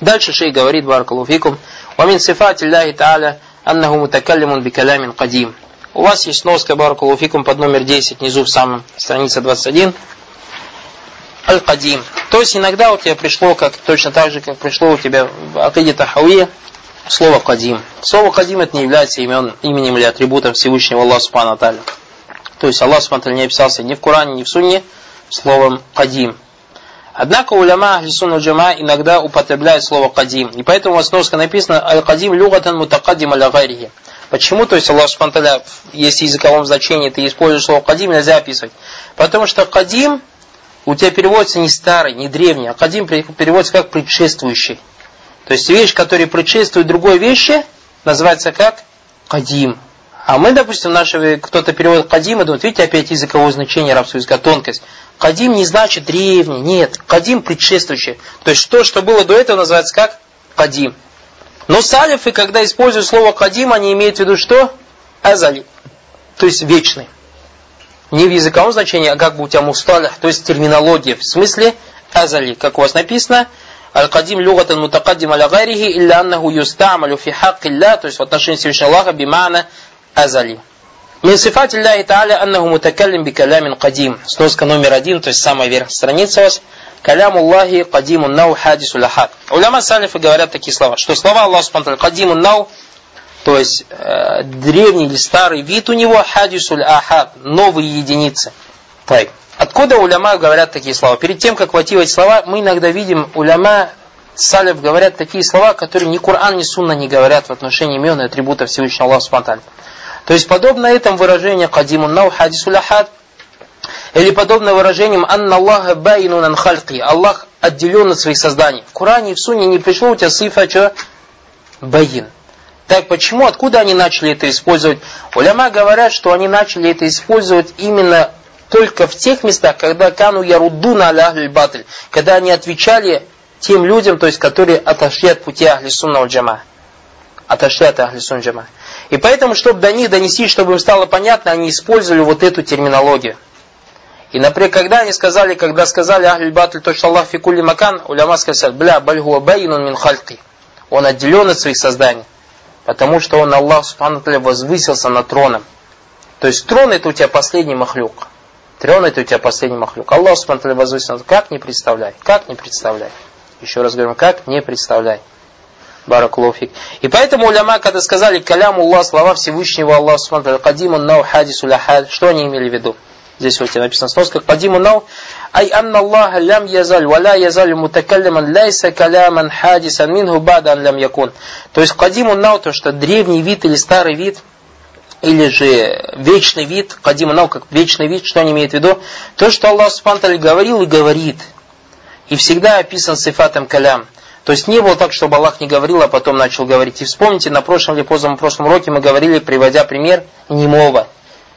Дальше шей говорит, баракалуфикум, «Вамин сифати Аллахи Та'аля аннаху мутакаллимун бикалямин кадим». У вас есть носка, баракалуфикум, под номер 10, внизу в самом, страница 21. Аль-Кадим. То есть иногда у тебя пришло, как точно так же, как пришло у тебя в Акиде Тахауи, слово Кадим. Слово Кадим это не является имен, именем или атрибутом Всевышнего Аллаха Субхану То есть Аллах Субхану не описался ни в Коране, ни в Сунне словом Кадим. Однако уляма Ахлисуна Джама иногда употребляют слово кадим. И поэтому у вас носка написано Аль-Кадим люгатан мутакадим аля гайрихи. Почему? То есть Аллах Субтитры, если в языковом значении ты используешь слово кадим, нельзя описывать. Потому что кадим у тебя переводится не старый, не древний, а кадим переводится как предшествующий. То есть вещь, которая предшествует другой вещи, называется как кадим. А мы, допустим, наши кто-то переводит кадим и думает, видите, опять языковое значение арабского языка, тонкость. Кадим не значит древний, нет. Кадим предшествующий. То есть то, что было до этого, называется как кадим. Но салифы, когда используют слово кадим, они имеют в виду что? Азали. То есть вечный. Не в языковом значении, а как бы у тебя мусталях, то есть терминология. В смысле азали. Как у вас написано, Аль-Кадим люгатан мутакаддим аля гайрихи илля аннаху юстамалю фи хак илля, то есть в отношении Всевышнего Аллаха бимана азали. Мин сифат Аллахи Тааля аннаху мутакаллим би калямин кадим. Сноска номер один, то есть самая верхняя страница у вас. Калям Аллахи кадимун нау хадису лахад. Уляма салифы говорят такие слова, что слова Аллаха Субтитры кадимун нау, то есть э, древний или старый вид у него хадисуль ахад, новые единицы. Так. Откуда уляма говорят такие слова? Перед тем, как войти в эти слова, мы иногда видим уляма салиф говорят такие слова, которые ни Коран, ни Сунна не говорят в отношении имен и атрибутов Всевышнего Аллаха Субтитры. То есть подобно этому выражению «Кадимун нау хадисуль ахад» или подобно выражениям «Анна Аллаха байну нан хальки» Аллах отделен от своих созданий. В Коране и в Суне не пришло у тебя сифа что? Баин. Так почему, откуда они начали это использовать? Уляма говорят, что они начали это использовать именно только в тех местах, когда кану яруду на аля батль, когда они отвечали тем людям, то есть которые отошли от пути ахли сунна джама. Отошли от ахли сунна джама. И поэтому, чтобы до них донести, чтобы им стало понятно, они использовали вот эту терминологию. И, например, когда они сказали, когда сказали Ахль Батль, то, что Аллах фикули макан, уляма сказали, бля, бальгуа байнун мин хальки. Он отделен от своих созданий. Потому что он, Аллах Субхану возвысился над троном. То есть трон это у тебя последний махлюк. Трон это у тебя последний махлюк. Аллах Субхану возвысился. Как не представляй? Как не представляй? Еще раз говорим, как не представляй. Баракулуфик. И поэтому уляма, когда сказали каляму Аллах, слова Всевышнего Аллаха Субхану Кадимун нау хадису ляхад, что они имели в виду? Здесь вот написано сноска Кадиму нау. Ай анна Аллах лям язаль, валя язаль мутакаллиман лайса каляман хадисан минху бадан лям якун. То есть Кадиму нау, то что древний вид или старый вид, или же вечный вид, Кадиму нау как вечный вид, что они имеют в виду? То, что Аллах Субхану говорил и говорит. И всегда описан сифатом калям. То есть не было так, чтобы Аллах не говорил, а потом начал говорить. И вспомните, на прошлом или прошлом уроке мы говорили, приводя пример немого.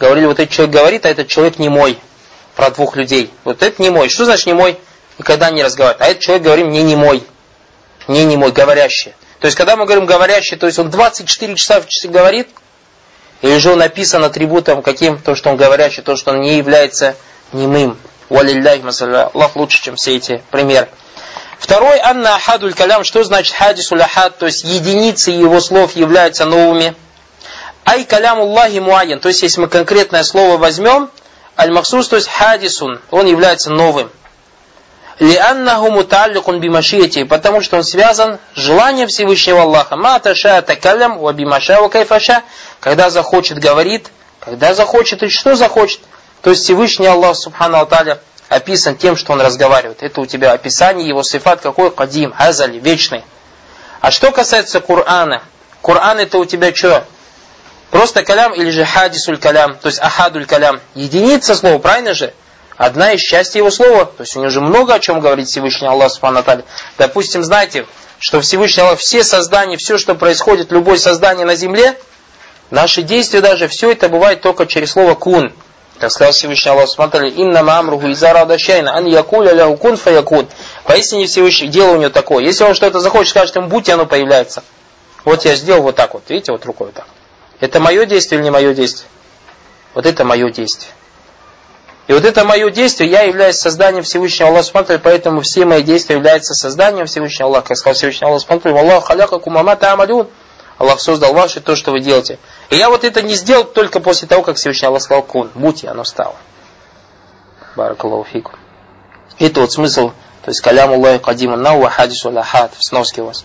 Говорили, вот этот человек говорит, а этот человек не мой. Про двух людей. Вот это не мой. Что значит не мой? Никогда не разговаривает. А этот человек говорим не не мой. Не не мой, говорящий. То есть, когда мы говорим говорящий, то есть он 24 часа в часы говорит, или же он написан атрибутом каким, то, что он говорящий, то, что он не является немым. Аллах лучше, чем все эти примеры. Второй, анна ахадуль калям, что значит хадисуль ахад, то есть единицы его слов являются новыми. Ай калям Аллахи муайян, то есть если мы конкретное слово возьмем, аль-махсус, то есть хадисун, он является новым. Лианнаху муталликун бимашиете, потому что он связан с желанием Всевышнего Аллаха. Ма таша такалям ва бимаша ва кайфаша, когда захочет говорит, когда захочет и что захочет. То есть Всевышний Аллах Субхану Аталя описан тем, что он разговаривает. Это у тебя описание его сифат какой? Кадим, азали, вечный. А что касается Корана, Коран это у тебя что? Просто калям или же хадисуль калям, то есть ахадуль калям. Единица слова, правильно же? Одна из частей его слова. То есть у него же много о чем говорит Всевышний Аллах Субхану Допустим, знаете, что Всевышний Аллах, все создания, все, что происходит, любое создание на земле, наши действия даже, все это бывает только через слово кун. Как сказал Всевышний Аллах Субтитры, «Инна маамруху изара дашайна, ан якуля ляху кун фаякун». Поистине Всевышний, дело у него такое. Если он что-то захочет, скажет ему, будь, оно появляется. Вот я сделал вот так вот, видите, вот рукой вот так. Это мое действие или не мое действие? Вот это мое действие. И вот это мое действие, я являюсь созданием Всевышнего Аллаха Субхану поэтому все мои действия являются созданием Всевышнего Аллаха. Как сказал Всевышний Аллах Субхану Аллах халяка кумама та'амалюн. Аллах создал ваше то, что вы делаете. И я вот это не сделал только после того, как Всевышний Аллах сказал кун. Будь, и оно стало. Баракаллаху фику. Это вот смысл, то есть калям Аллахи кадимун нау хадису лахат в сноске у вас.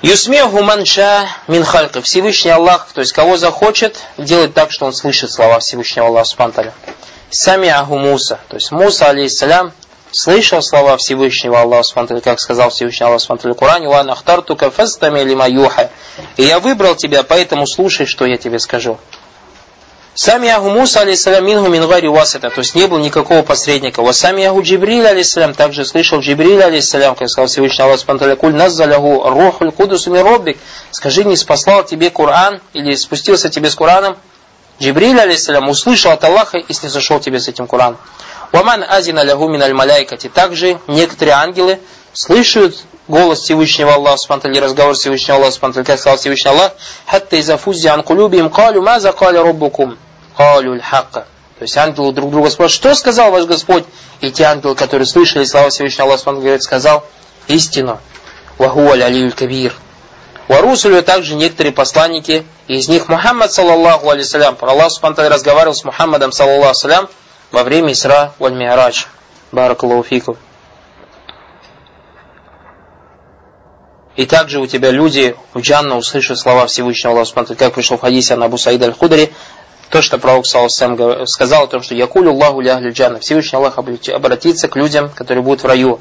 Юсмеху манша мин халька. Всевышний Аллах, то есть кого захочет, делает так, что он слышит слова Всевышнего Аллаха Субтитры. Сами Аху Муса. То есть Муса, алейхиссалям, слышал слова Всевышнего Аллаха как сказал Всевышний Аллах в Коране, «Ва нахтартука фастами лима юха». И я выбрал тебя, поэтому слушай, что я тебе скажу. Сами Ягу Муса, алейсалям, мингу мингари васита, то есть не было никакого посредника. Вот сами Ягу Джибриль, алейсалям, также слышал Джибриль, алейсалям, как сказал Всевышний Аллах Спанталя, куль наззалягу рухуль кудус роббик. Скажи, не спаслал тебе Коран, или спустился тебе с Кораном, Джибриль, алейсалям, услышал от Аллаха и снизошел тебе с этим Кораном. Ваман азина лягу миналь маляйкати. Также некоторые ангелы слышат голос Всевышнего Аллаха Субтитры, разговор Всевышнего Аллаха Субтитры, как сказал Всевышний Аллах, хатта иза фуззи ан кулюбим калю маза каля роббукум. Калюль хакка. То есть ангелы друг друга спрашивают, что сказал ваш Господь? И те ангелы, которые слышали слова Всевышнего Аллаха, говорит, сказал истину. Вахуаль алиюль кабир. Варусулю также некоторые посланники, из них Мухаммад, саллаллаху алейсалям, Аллах Субтитры разговаривал с Мухаммадом, саллаллаху алейсалям, во время Исра валь Миарадж. Баракаллаху фику. И также у тебя люди у Джанна услышат слова Всевышнего Аллаха, как пришел в хадисе на Абу Саид аль-Худри, то, что пророк Саласам сказал о том, что Якулю Аллаху ляхлю джанна. Всевышний Аллах обратится к людям, которые будут в раю.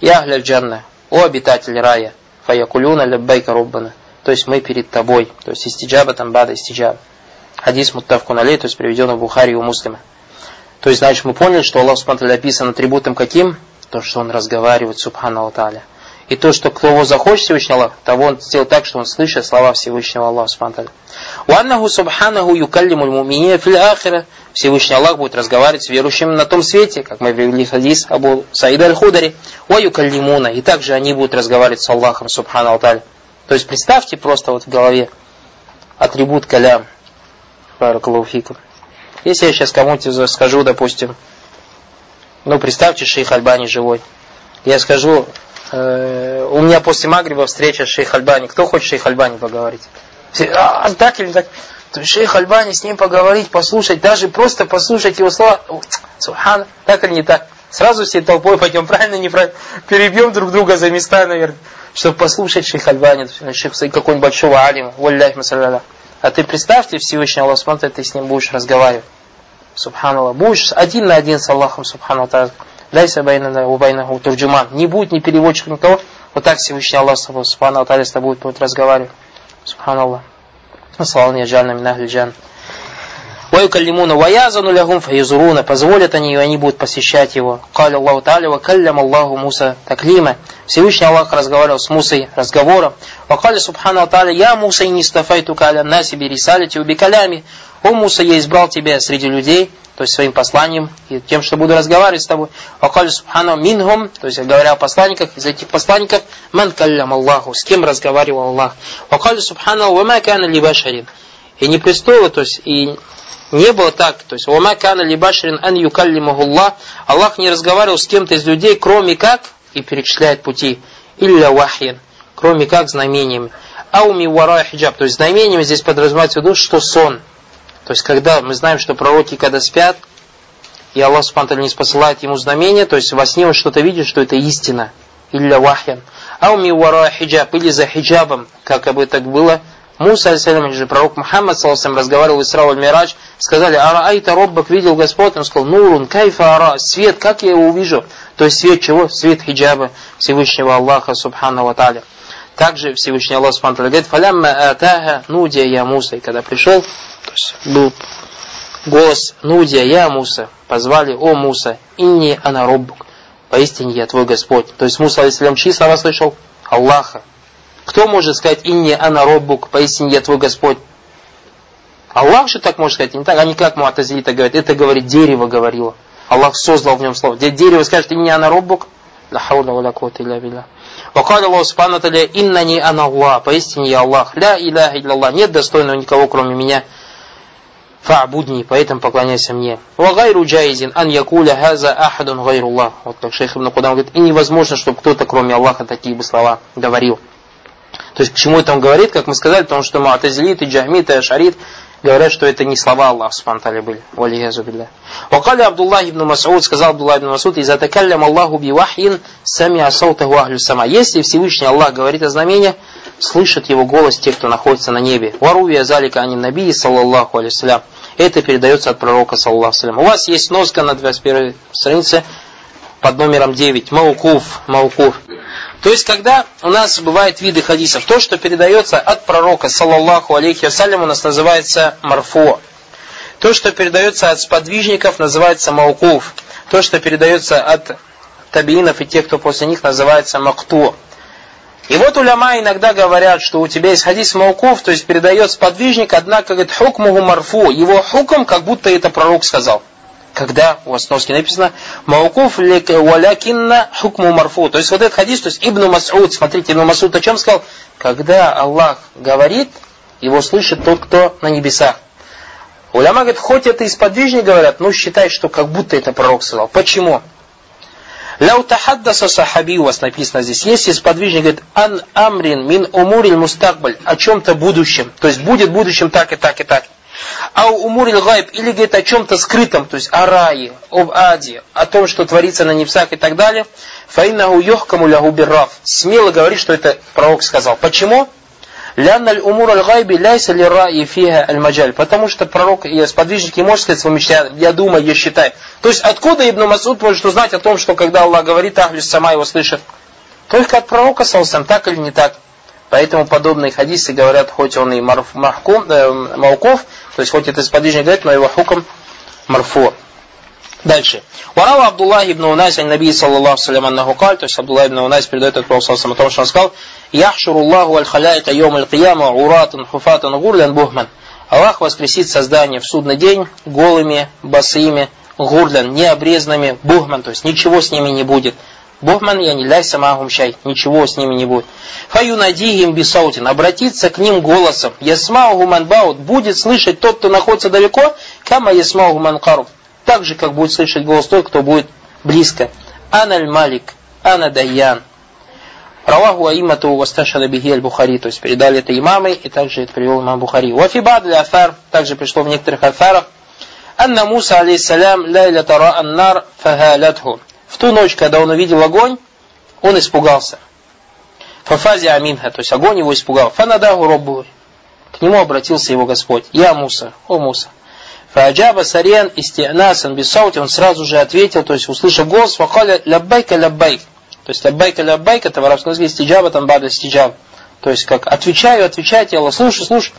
Яхля джанна, о обитатель рая, фаякулюна ляббайка руббана. То есть мы перед тобой. То есть истиджаба там бада истиджаба. Хадис муттавку налей, то есть приведен в Бухари у муслима. То есть, значит, мы поняли, что Аллах Субхану описан атрибутом каким? То, что он разговаривает, Субхану Аталя. И то, что кого захочет Всевышний Аллах, того он сделал так, что он слышит слова Всевышнего Аллаха Субхану Уаннаху Субханаху юкаллимуль муминия фил ахира. Всевышний Аллах будет разговаривать с верующими на том свете, как мы привели хадис Абу Саида Аль-Худари. Ва. И также они будут разговаривать с Аллахом Субхану Алталь. То есть представьте просто вот в голове атрибут калям. Баракалуфикум. Если я сейчас кому-то скажу, допустим, ну представьте, шейх Альбани живой. Я скажу, Э, у меня после Магриба встреча с шейх Альбани. Кто хочет шейх Альбани поговорить? Все, а, а, так или так? То есть шейх Альбани с ним поговорить, послушать, даже просто послушать его слова. Субхан, так или не так? Сразу все толпой пойдем, правильно, неправильно? Перебьем друг друга за места, наверное, чтобы послушать шейх Альбани, шейх какого-нибудь большого алима, валляхи масалляля. А ты представьте Всевышний Аллах, смотри, ты с ним будешь разговаривать. Субханаллах. Будешь один на один с Аллахом. Лайса байна убайнаху турджуман. Не будет ни переводчик, никого. Вот так Всевышний Аллах Субхану с тобой будет разговаривать. Субханаллах. Ассалам яджальна минахль джан. ويكلمون ويأذن لهم فيزورون позволят они, и они будут посещать его. قال الله تعالى وكلم الله موسى تكليما Всевышний Аллах разговаривал с Мусой разговором. وقال سبحانه وتعالى يا موسى إني استفيتك على الناس برسالتي وبكلامي О Муса, я избрал тебя среди людей, то есть своим посланием и тем, что буду разговаривать с тобой. Вакали субхану минхум, то есть говоря о посланниках, из этих посланников, ман каллям Аллаху, с кем разговаривал Аллах. Вакали субхану вама кана либашарин. И не престоило, то есть и не было так, то есть вама кана либашарин ан юкаллимаху Аллах. Не разговаривал с кем-то из людей, кроме как, и перечисляет пути, илля вахьян, кроме как знамениями. Ауми вара хиджаб, то есть знамениями здесь подразумевается в виду, что сон. То есть, когда мы знаем, что пророки, когда спят, и Аллах Субхану не спосылает ему знамения, то есть во сне он что-то видит, что это истина. Илля вахьян. Ауми вара хиджаб, или за хиджабом, как об это было. Муса, алейсалям, же пророк Мухаммад, саллахам, разговаривал в Исра Мирач, сказали, ара айта роббак видел Господь, он сказал, нурун, кайфа ара, свет, как я его увижу? То есть свет чего? Свет хиджаба Всевышнего Аллаха, Субхану Ва Та'аля. Также Всевышний Аллах Субхану говорит, фалямма атаха нудия я Муса. И когда пришел, то есть был голос Нудия, я Муса, позвали, о Муса, инни ана роббук, поистине я твой Господь. То есть Муса, алейсалям, чьи слова слышал? Аллаха. Кто может сказать, инни ана роббук, поистине я твой Господь? Аллах же так может сказать, не так, а не как Муатазилита говорит, это говорит, дерево говорило. Аллах создал в нем слово. Дерево скажет, инни ана роббук, хауля ва ла куата илля билля. Вакаля Аллах Субхану Таля, иннани ана Аллах, поистине я Аллах, ля иляха илля Аллах, нет достойного никого, кроме меня. Фа'будни, поэтому поклоняйся мне. Вагайру джайзин ан якуля хаза ахадун гайруллах. Вот как шейх Ибн Кудам говорит, и невозможно, чтобы кто-то, кроме Аллаха, такие бы слова говорил. То есть, к чему это он говорит, как мы сказали, потому что Муатазилит и Джахмит и Ашарит говорят, что это не слова Аллаха Субхану были. Валихазу билля. Вакали Абдуллах ибн Масуд, сказал Абдуллах ибн Масуд, «Иза такаллям Аллаху бивахин, сами асаутаху ахлю сама». Если Всевышний Аллах говорит о знамениях, слышат его голос те, кто находится на небе. Варувия залика ани наби, саллаллаху алейсалям. Это передается от пророка, саллаллаху алейсалям. У вас есть носка на 21 странице под номером 9. Маукуф, маукуф. То есть, когда у нас бывают виды хадисов, то, что передается от пророка, саллаллаху алейхи вассалям, у нас называется марфо. То, что передается от сподвижников, называется маукуф. То, что передается от табиинов и тех, кто после них, называется макту. И вот уляма иногда говорят, что у тебя есть хадис маукуф, то есть передает сподвижник, однако говорит хукмуху марфу. Его хукм, как будто это пророк сказал когда у вас в носке написано «Маукуф валякинна хукму марфу». То есть вот этот хадис, то есть Ибн Мас'уд, смотрите, Ибн Мас'уд о чем сказал? Когда Аллах говорит, его слышит тот, кто на небесах. Уляма говорит, хоть это и сподвижники говорят, но считай, что как будто это пророк сказал. Почему? Ляу тахаддаса сахаби у вас написано здесь. Если сподвижник говорит ан амрин мин умурил мустакбаль, о чем-то будущем, то есть будет будущем так и так и так. А у умурил гайб, или говорит о чем-то скрытом, то есть о рае, об аде, о том, что творится на небесах и так далее, фаиннаху йохкаму лягу бирраф. Смело говорит, что это пророк сказал. Почему? لأن أمور الغيب ليس للرأي فيها المجال. Потому что пророк и сподвижник не может сказать своему я, думаю, я считаю. То есть откуда Ибн Масуд может узнать о том, что когда Аллах говорит, أهل السماء его слышит? Только от пророка, صلى الله عليه وسلم, так или не так. Поэтому подобные хадисы говорят, хоть он и مرفوع, محكوم, э, موقوف, то есть хоть это сподвижник говорит, но его حكم مرفوع. Дальше. وروى عبد الله بن أنيس, عن النبي صلى الله عليه وسلم أنه قال, то есть Абдуллах ибн Унайс передает от Пророка о том, что он сказал, Яхшуруллаху аль халяйка йом аль кияма уратан хуфатан гурлян бухман. Аллах воскресит создание в судный день голыми, босыми, гурлян, необрезанными, бухман, то есть ничего с ними не будет. Бухман я не ляй самахум шай. Ничего с ними не будет. Фаюнадихим бисаутин. Обратиться к ним голосом. Ясмауху манбаут. Будет слышать тот, кто находится далеко. Кама ясмауху манкару. Так же, как будет слышать голос тот, кто будет близко. Аналь малик. Ана даян. Раваху аимату васташада бихи аль-Бухари. То есть передали это имамы, и также это привел имам Бухари. Вафибад афар. Также пришло в некоторых афарах. Анна Муса алейхиссалям лайля тара аннар фахалатху. В ту ночь, когда он увидел огонь, он испугался. Фафази аминха, то есть огонь его испугал. Фанадаху роббу. К нему обратился его Господь. Я Муса, о Муса. فأجاب سريعا استئناسا بالصوت, он сразу же ответил, то есть услышав голос, فقال لبيك لبيك. То есть لبيك لبيك, это в арабском языке استجابة, там بعد استجاب. То есть как отвечаю, отвечайте, Аллах, слушай, слушай.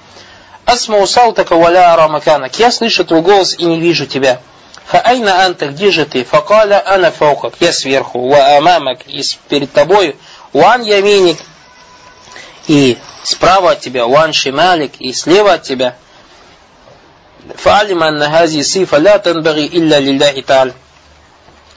أسمع صوتك ولا. Я слышу твой голос и не вижу тебя. فأين أنت, где же ты? فقال أنا فوقك, я сверху, وأمامك, и перед тобой, وعن يمينك, и справа от тебя, ван шималик, и слева от тебя. Фаалима анна хази сифа ля танбаги илля лилляхи та'аль.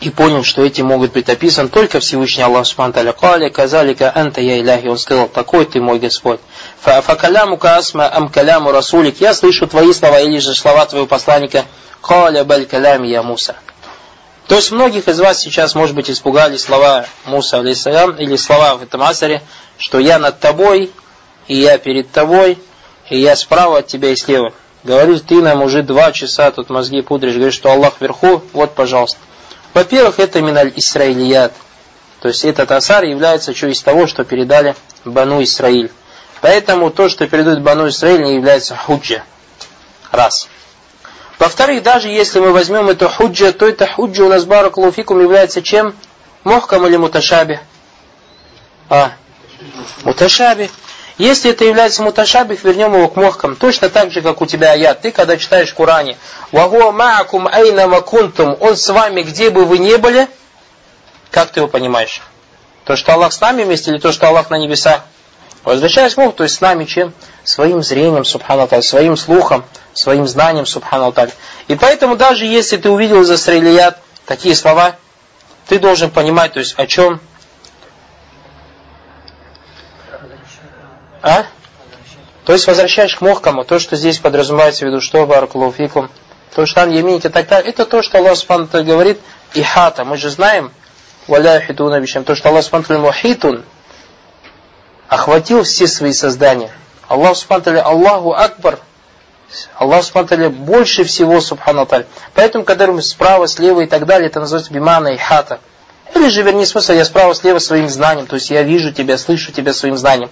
И понял, что эти могут быть описаны только Всевышний Аллах Субхану. Каля казалика анта я иляхи. Он сказал, такой ты мой Господь. Факаляму касма ам каляму расулик. Я слышу твои слова или же слова твоего посланника. Каля баль калями я Муса. То есть многих из вас сейчас, может быть, испугали слова Муса, алейсалям, или слова в этом асаре, что я над тобой, и я перед тобой, и я справа от тебя и слева. Говоришь, ты нам уже два часа тут мозги пудришь, говоришь, что Аллах вверху, вот, пожалуйста. Во-первых, это миналь Исраилият. То есть этот асар является что из того, что передали Бану Исраиль. Поэтому то, что передают Бану Исраиль, не является худжа. Раз. Во-вторых, даже если мы возьмем эту худжа, то эта худжа у нас баракулуфикум является чем? Мохкам или муташаби? А, муташаби. Если это является муташабих, вернем его к мохкам. Точно так же, как у тебя аят. Ты, когда читаешь в Коране, «Вагуа маакум айна макунтум», Он с вами, где бы вы ни были, как ты его понимаешь? То, что Аллах с нами вместе, или то, что Аллах на небесах? Возвращаясь к Богу, то есть с нами чем? Своим зрением, субхану своим слухом, своим знанием, субхану Алталь. И поэтому даже если ты увидел из Асрайлият такие слова, ты должен понимать, то есть о чем? А? То есть возвращаешь к мухкаму, то, что здесь подразумевается в виду, что баракулуфикум, то, что там ямините и так далее, это то, что Аллах Субхану говорит, и хата. Мы же знаем, валя хитуна то, что Аллах Субхану мухитун, охватил все свои создания. Аллах Субхану Аллаху Акбар, Аллах Субхану больше всего Субхану Поэтому, когда мы справа, слева и так далее, это называется бимана и хата. Или же, вернее, смысл, я справа, слева своим знанием, то есть я вижу тебя, слышу тебя своим знанием.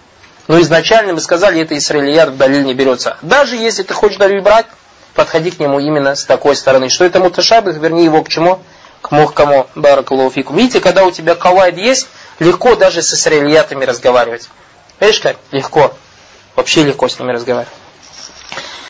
Но изначально мы сказали, это Исраилият в далиль не берется. Даже если ты хочешь далиль брать, подходи к нему именно с такой стороны. Что это муташабих, вернее его к чему? К мухкому баракалуфику. Видите, когда у тебя кавайд есть, легко даже с исраильятами разговаривать. Видишь как? Легко. Вообще легко с ними разговаривать.